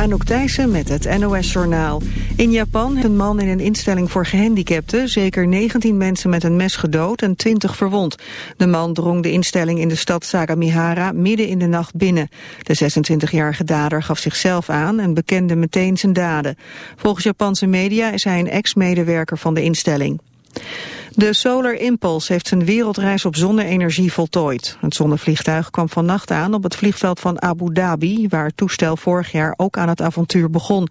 Anouk Thijssen met het NOS-journaal. In Japan heeft een man in een instelling voor gehandicapten... zeker 19 mensen met een mes gedood en 20 verwond. De man drong de instelling in de stad Sagamihara midden in de nacht binnen. De 26-jarige dader gaf zichzelf aan en bekende meteen zijn daden. Volgens Japanse media is hij een ex-medewerker van de instelling. De Solar Impulse heeft zijn wereldreis op zonne-energie voltooid. Het zonnevliegtuig kwam vannacht aan op het vliegveld van Abu Dhabi... waar het toestel vorig jaar ook aan het avontuur begon.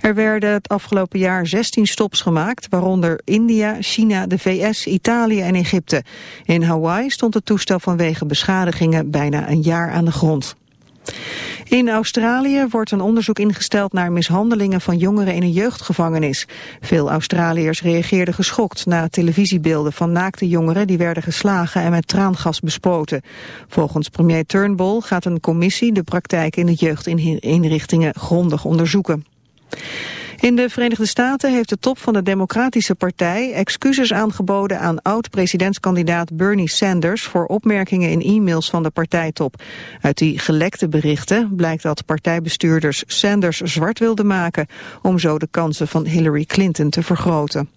Er werden het afgelopen jaar 16 stops gemaakt... waaronder India, China, de VS, Italië en Egypte. In Hawaii stond het toestel vanwege beschadigingen bijna een jaar aan de grond. In Australië wordt een onderzoek ingesteld naar mishandelingen van jongeren in een jeugdgevangenis. Veel Australiërs reageerden geschokt na televisiebeelden van naakte jongeren die werden geslagen en met traangas bespoten. Volgens premier Turnbull gaat een commissie de praktijk in de jeugdinrichtingen grondig onderzoeken. In de Verenigde Staten heeft de top van de Democratische Partij excuses aangeboden aan oud-presidentskandidaat Bernie Sanders voor opmerkingen in e-mails van de partijtop. Uit die gelekte berichten blijkt dat partijbestuurders Sanders zwart wilden maken om zo de kansen van Hillary Clinton te vergroten.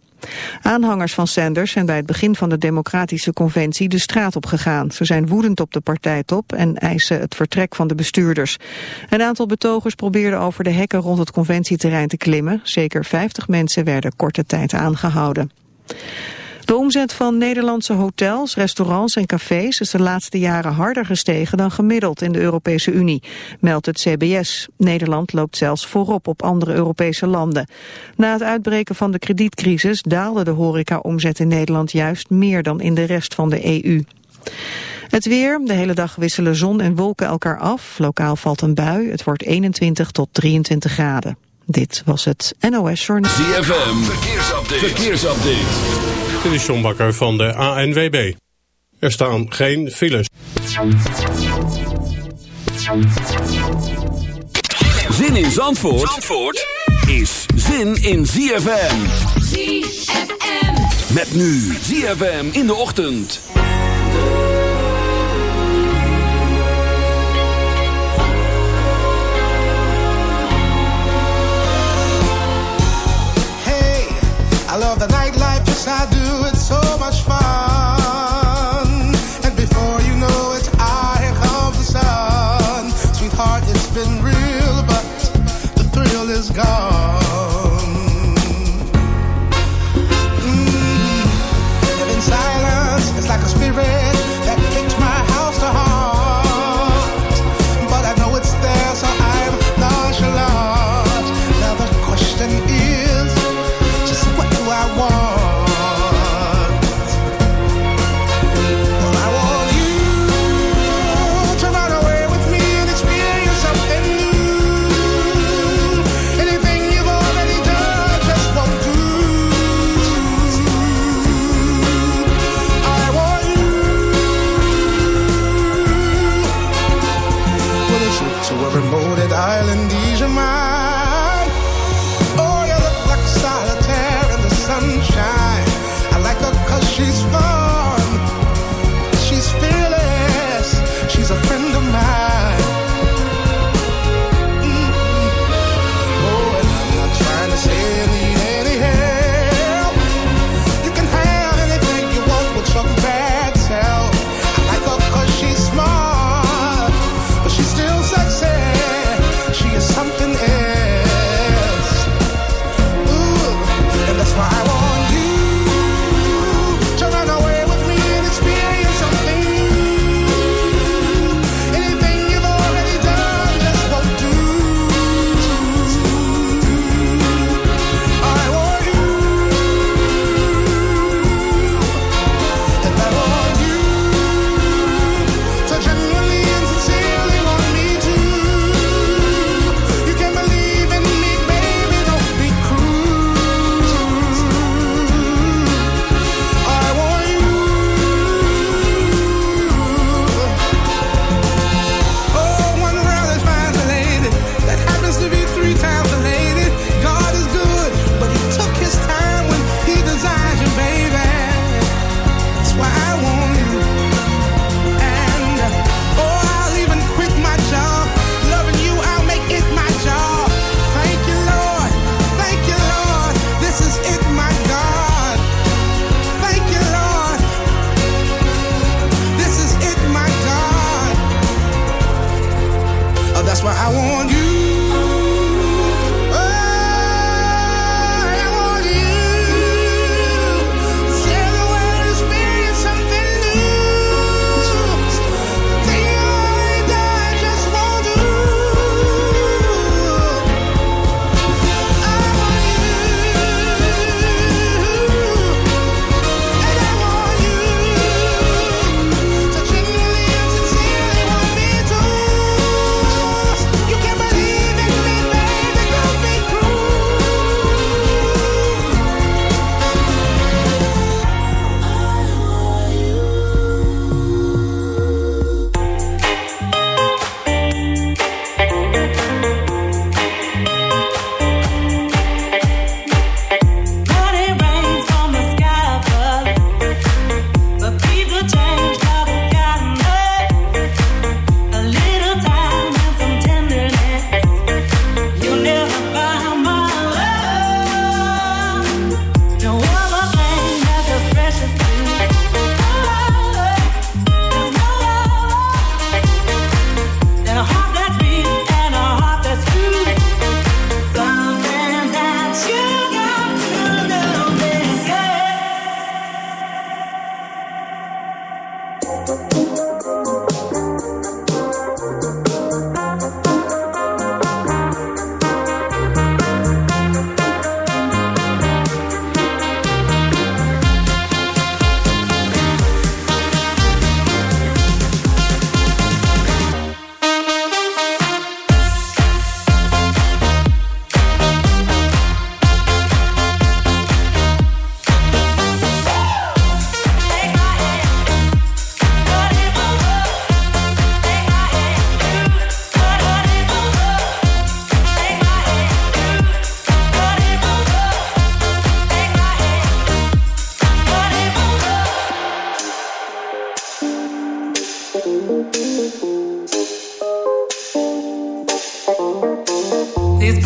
Aanhangers van Sanders zijn bij het begin van de democratische conventie de straat op gegaan. Ze zijn woedend op de partijtop en eisen het vertrek van de bestuurders. Een aantal betogers probeerden over de hekken rond het conventieterrein te klimmen. Zeker 50 mensen werden korte tijd aangehouden. De omzet van Nederlandse hotels, restaurants en cafés is de laatste jaren harder gestegen dan gemiddeld in de Europese Unie, meldt het CBS. Nederland loopt zelfs voorop op andere Europese landen. Na het uitbreken van de kredietcrisis daalde de horeca-omzet in Nederland juist meer dan in de rest van de EU. Het weer, de hele dag wisselen zon en wolken elkaar af. Lokaal valt een bui, het wordt 21 tot 23 graden. Dit was het NOS Journal. ZFM, verkeersupdate. verkeersupdate. Dit is John Bakker van de ANWB. Er staan geen files. Zin in Zandvoort, Zandvoort is zin in ZFM. ZFM. Met nu ZFM in de ochtend. Hey, I love the nightlife, yes These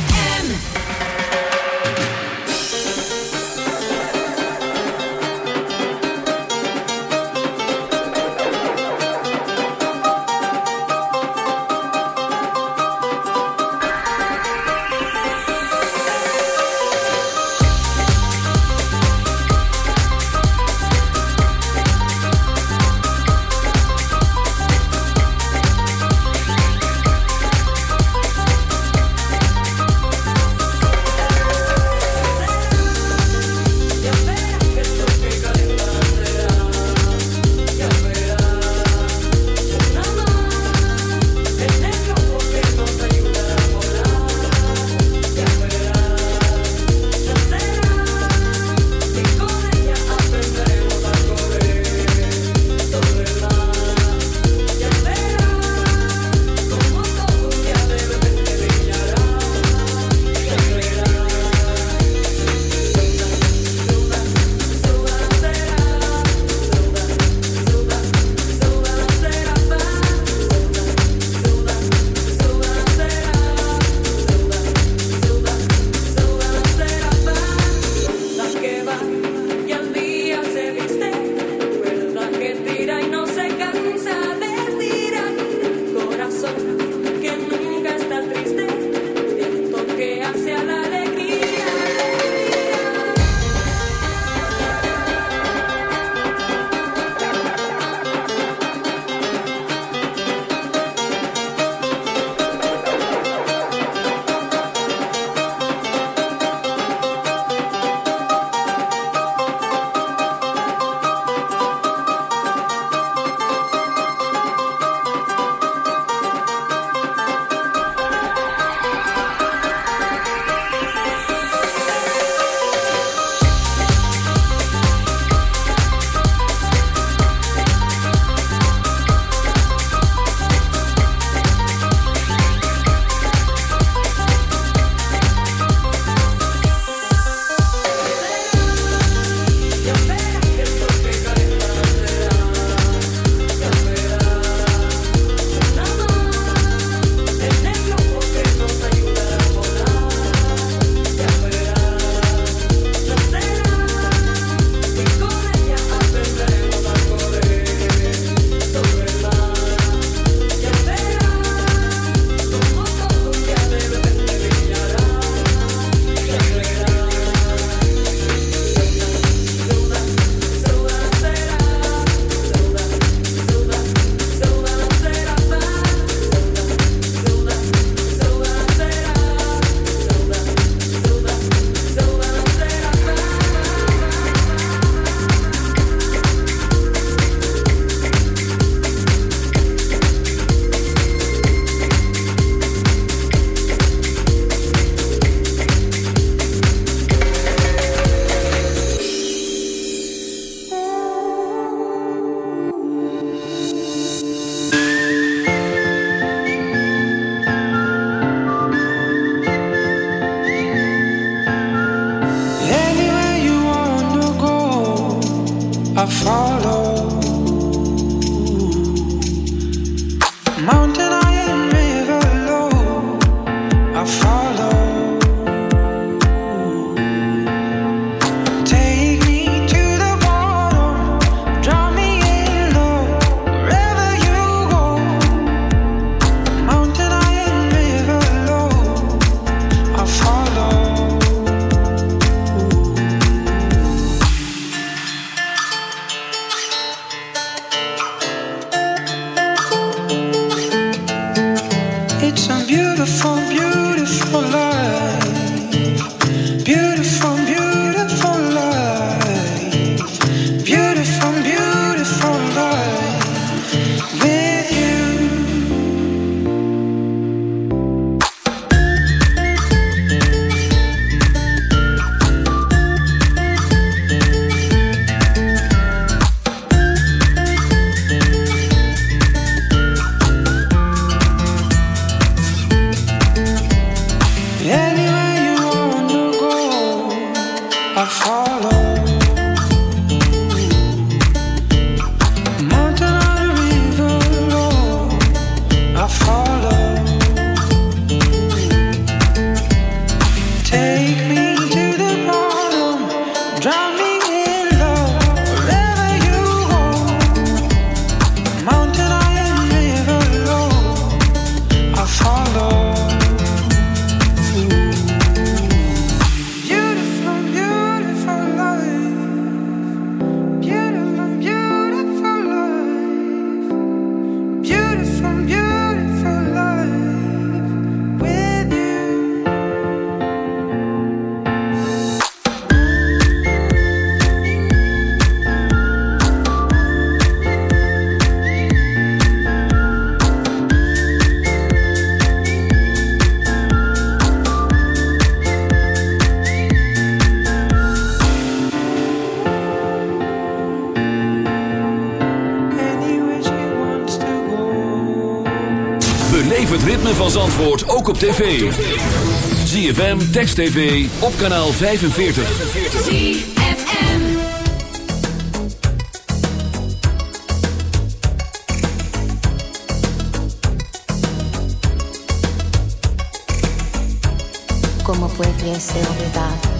tv. ZFM, Text TV, op kanaal 45. ZFM. Como puede ser olvidado.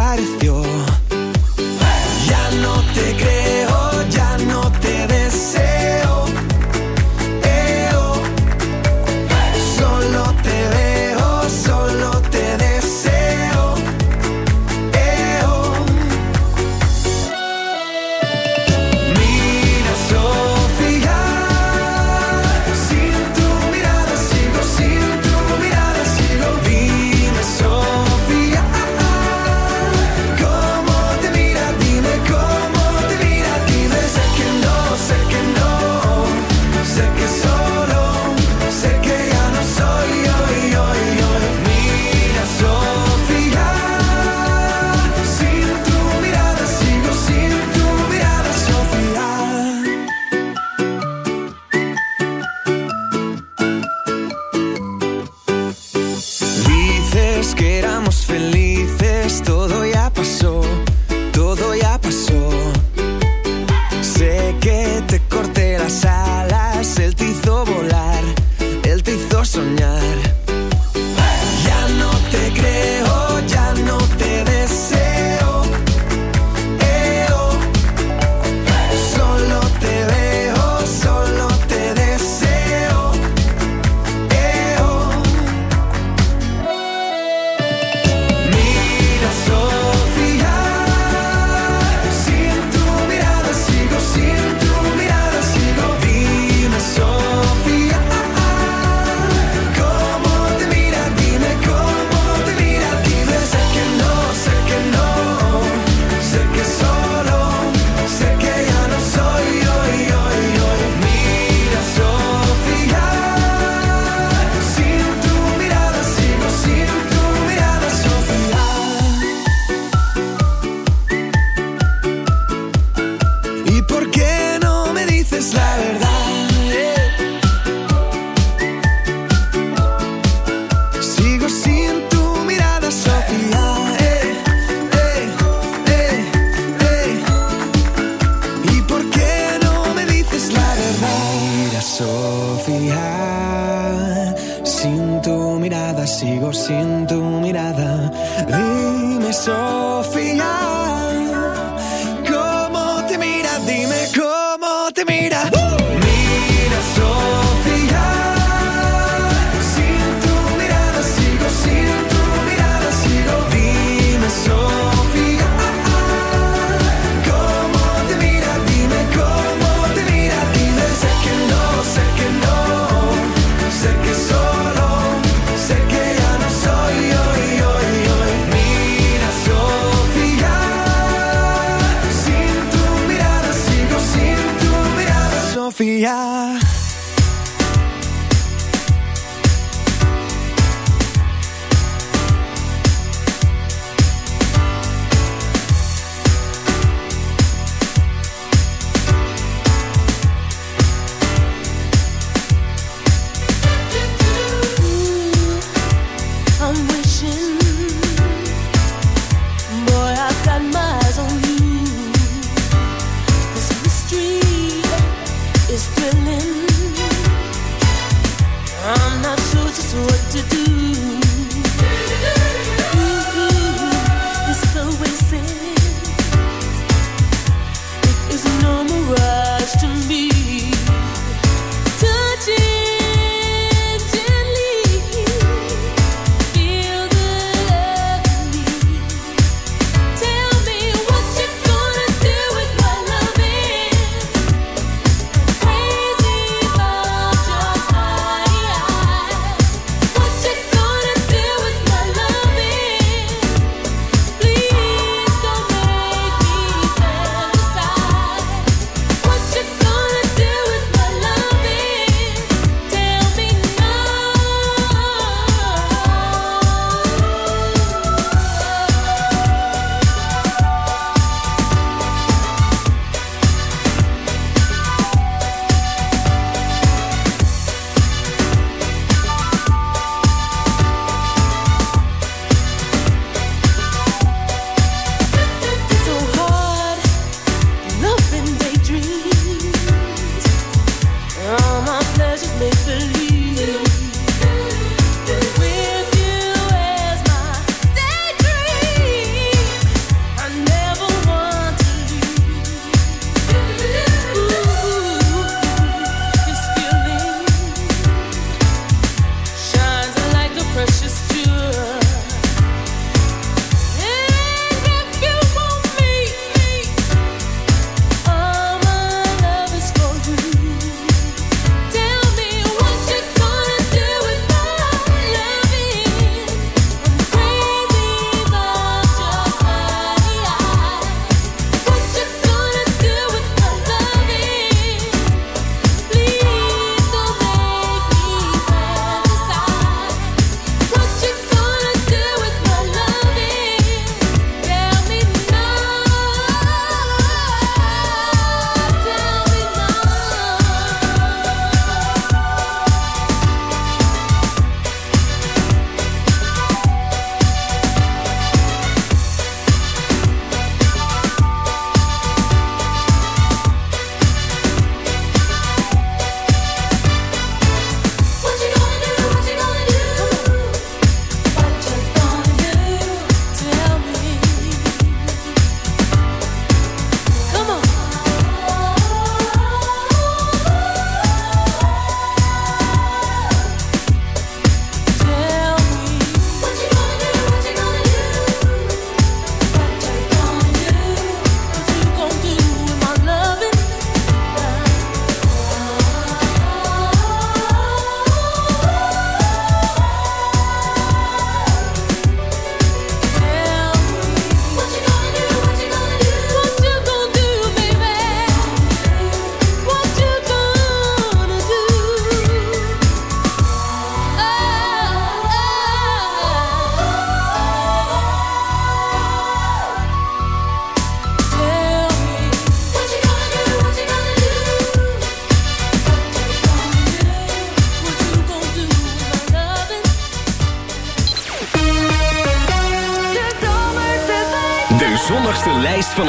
fare il fiore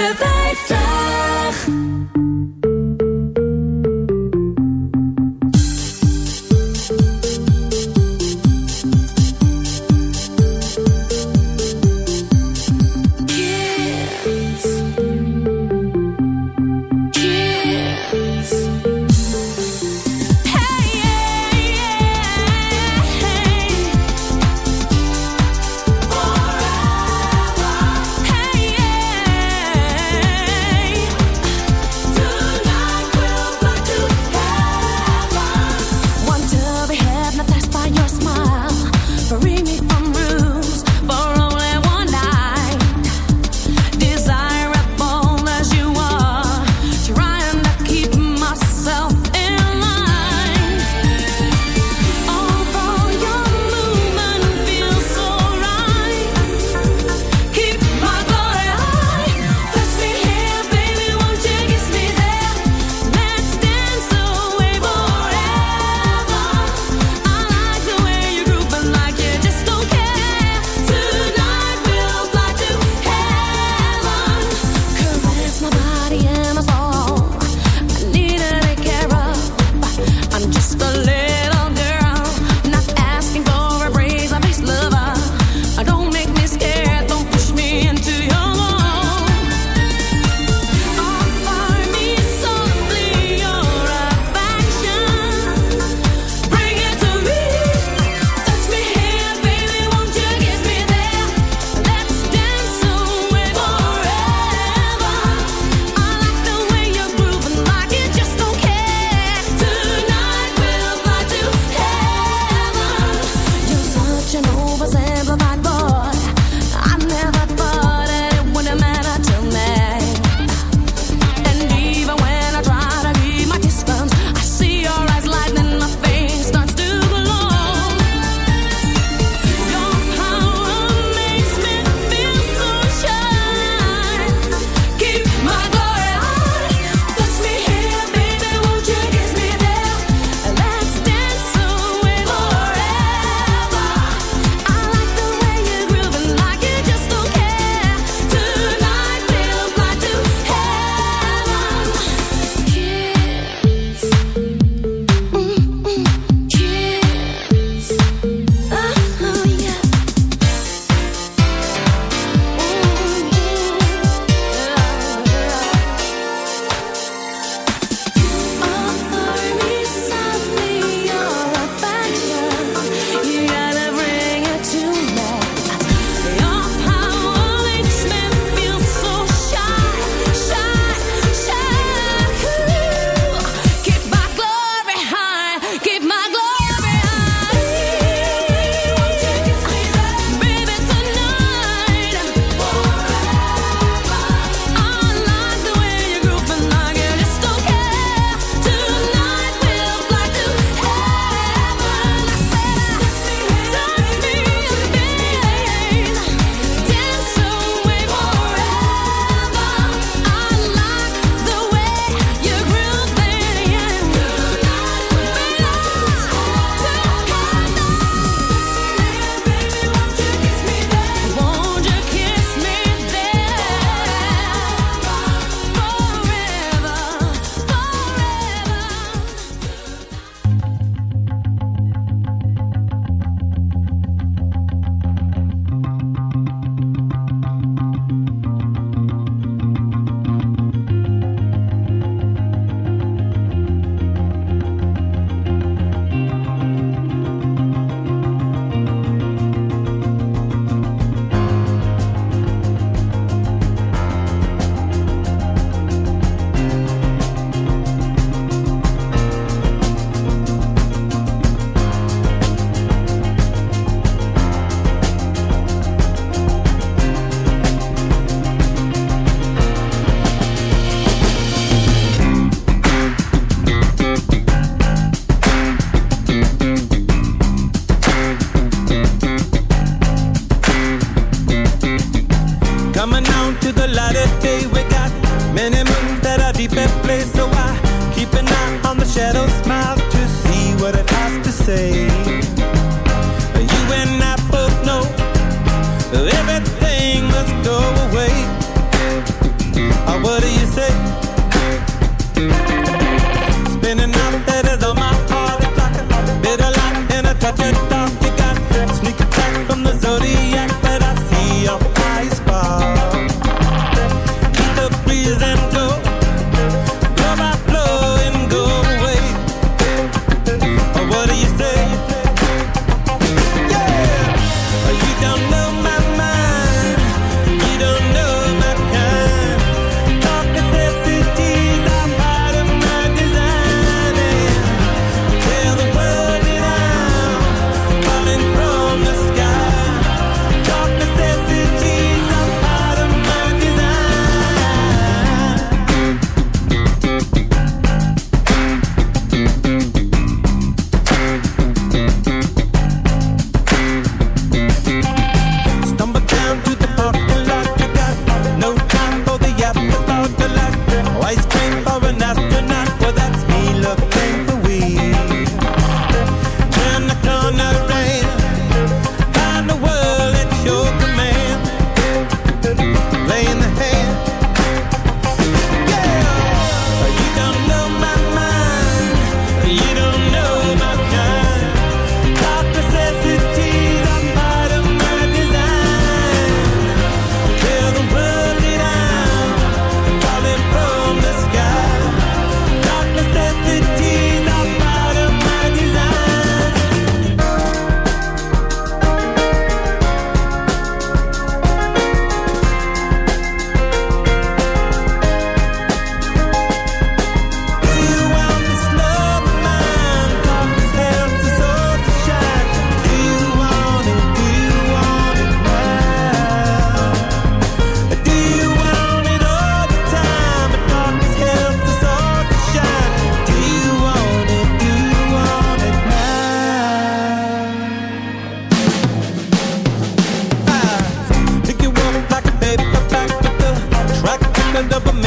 Zomerse 50.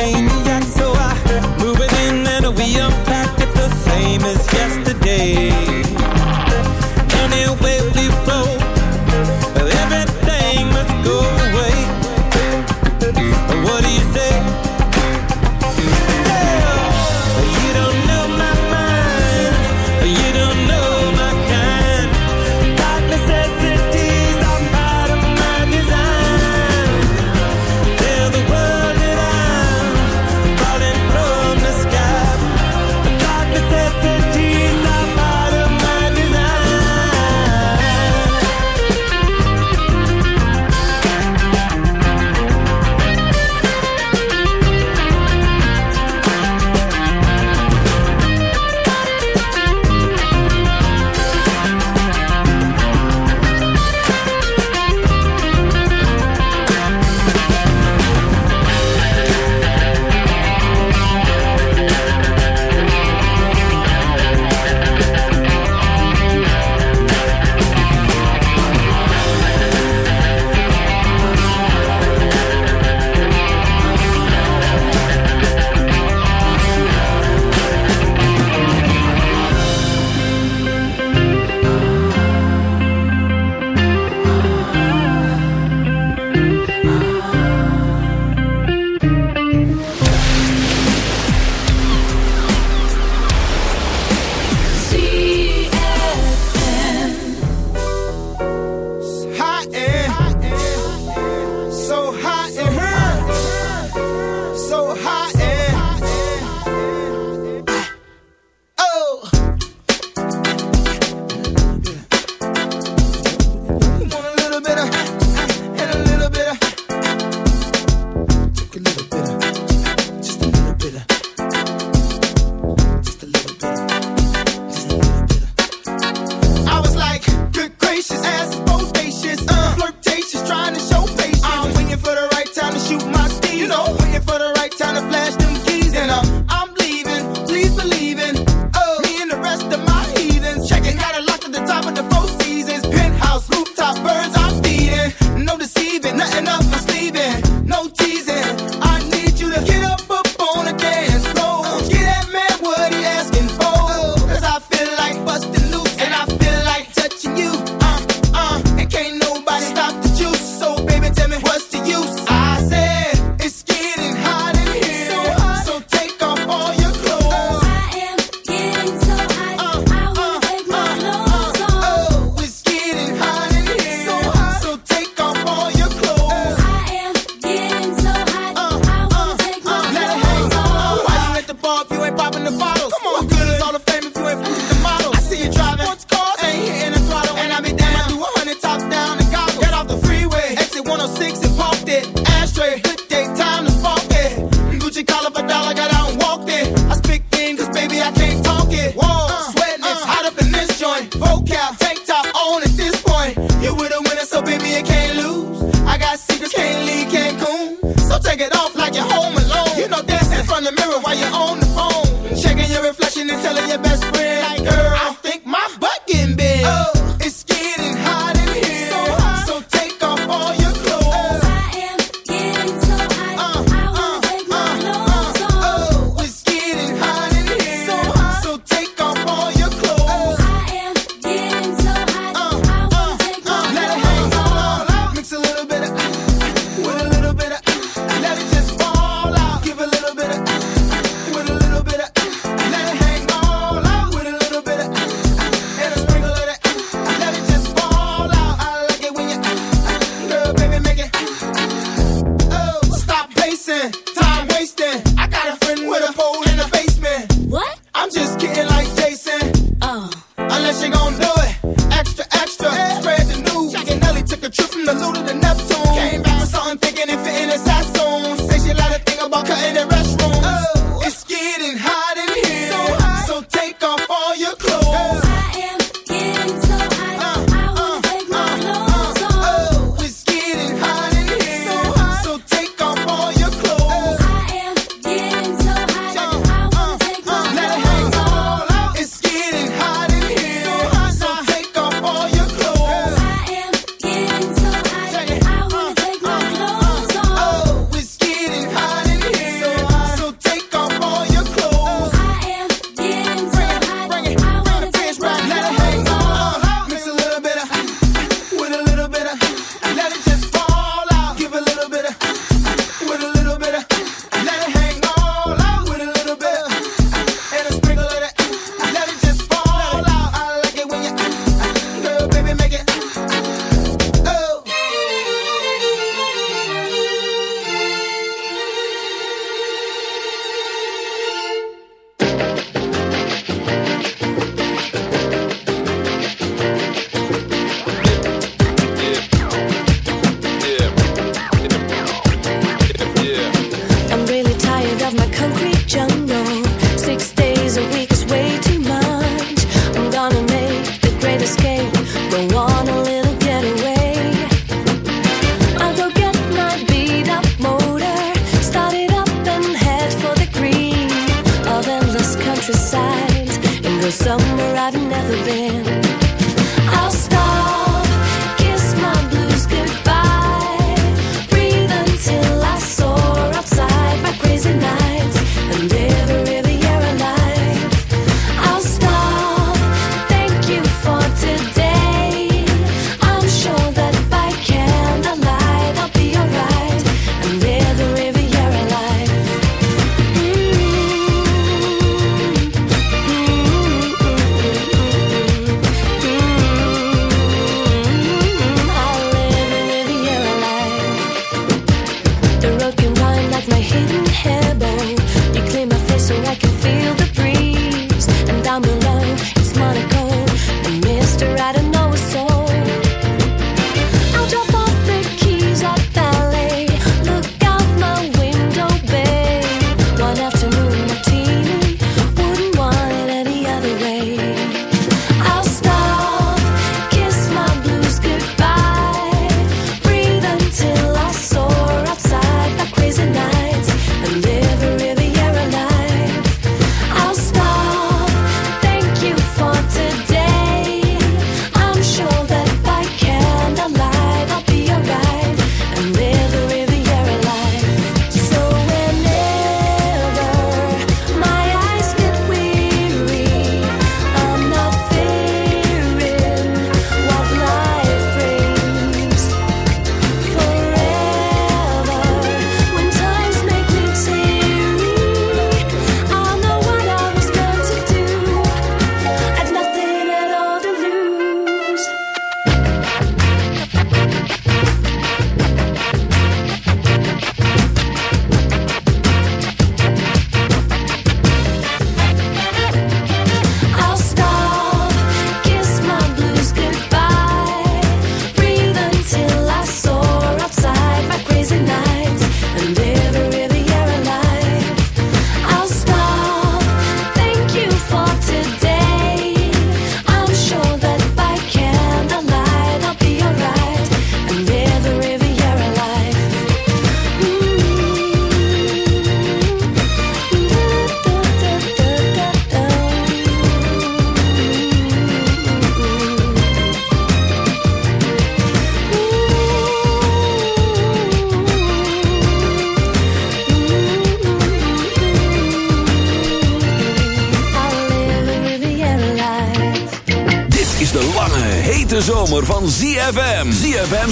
I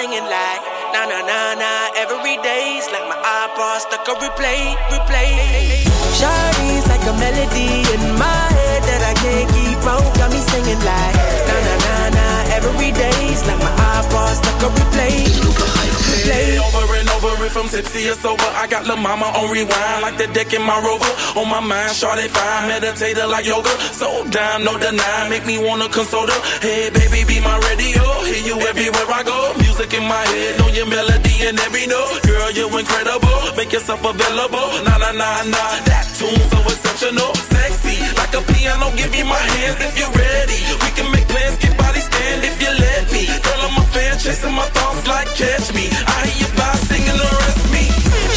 singing like na na na na every day's like my iPod stuck on replay, replay. Shawty's like a melody in my head that I can't keep on. Got me singing like na na na na every day's like my iPod stuck on replay, replay. Over and over, if I'm tipsy or sober, I got La Mama on rewind like the deck in my Rover. On my mind, Shawty fine, meditator like yoga. So down, no deny, make me wanna console her. Hey baby, be my radio, hear you everywhere I go. Music in my head, know your melody and every note. Girl, you're incredible. Make yourself available. Nah, nah, nah, nah. That tune so exceptional, sexy like a piano. Give me my hands if you're ready. We can make plans, get body stand if you let me. Girl, I'm a fan, chasing my thoughts like catch me. I hear you by singing the rest.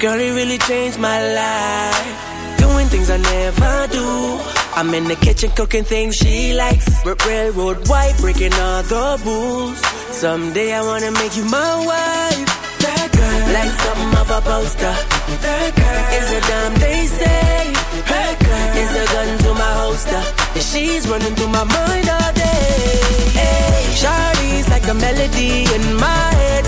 Girl, it really changed my life. Doing things I never do. I'm in the kitchen cooking things she likes. R- railroad white, breaking all the rules. Someday I wanna make you my wife. That girl, like something of a poster. That girl is a damn they say. That girl is a gun to my holster. And she's running through my mind all day. Hey, Shawty's like a melody in my head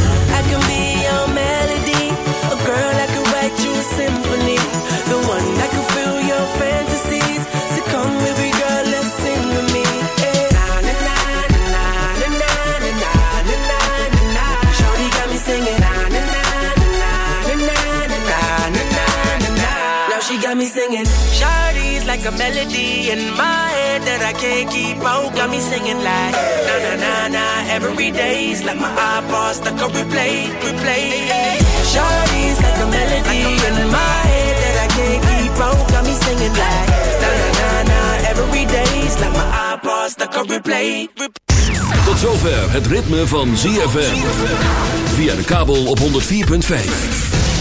I can be your melody. A girl I could write you a symphony. The one that got me singing. Shawty's like a melody in my head that I can't keep out. Got me singing like na na na na every day's like my iPod stuck on replay, replay. Shawty's like a melody in my head that I can't keep out. Got me singing like na na na na every day's like my iPod stuck on replay. Tot zover het ritme van ZFM. Via de kabel op 104.5.